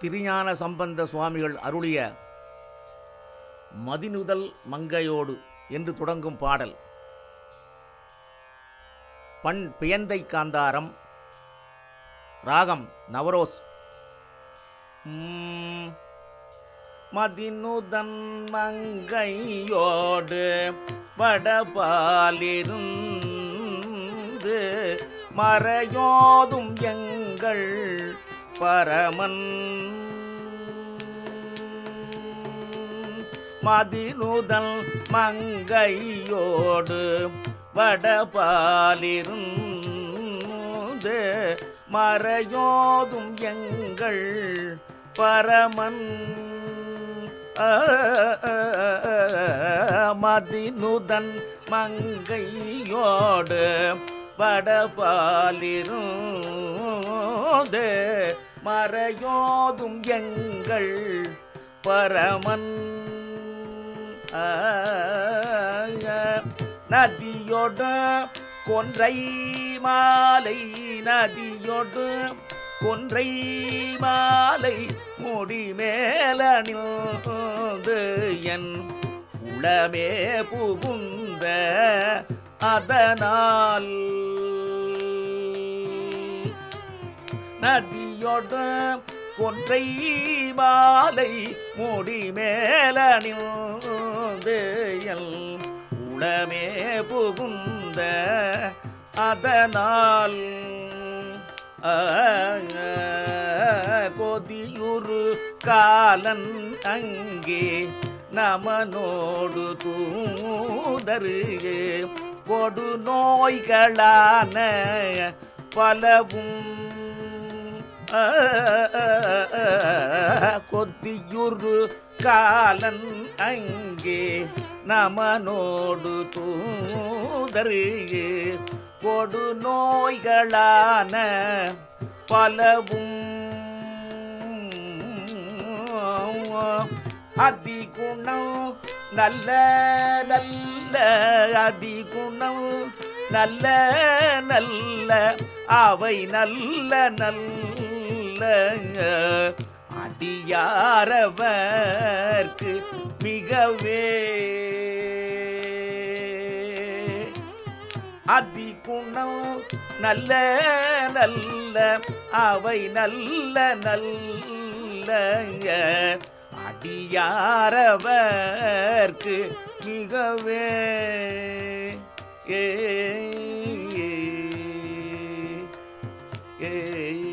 திருஞான சம்பந்த சுவாமிகள் அருளிய மதிநுதல் மங்கையோடு என்று தொடங்கும் பாடல். பண் பியந்தை காந்தாரம் ராகம் நவரோஸ். மதிநுதன் மங்கையோடு வடபாலிருந்து மறையோதும் எங்கள் பரமன். மதினுதல் மங்கையோடு வடபாலிருந்து மறையோதும் எங்கள் பரமன். மதினுதன் மங்கையோடு வடபாலிருந்து மறையோதும் எங்கள் பரமன். நதியோடு கொன்றை மாலை நதியோடு கொன்றை மாலை முடிமேலணிந்து என் உளமே புகுந்த அதனால். நதி நதியோடு கொன்றை மாலை முடிமேலணிந்து என் உளமே புகுந்த அதனால் கொதியுரு காலன் அங்கே நமனோடு தூதரு கொடு நோய்களான பலவும் கொத்தியுரு காலன் அங்கே நமனோடு தூதரு கொடு நோய்களான பலவும் அதிகுணம் நல்ல நல்ல அதிகுணம் நல்ல நல்ல அவை நல்ல நல்ல போல அடியாரவர்க்கு மிகவே. அதி குணம் நல்ல நல்ல அவை நல்ல நல்ல அடியாரவர்க்கு மிகவே. ஏ ஏ.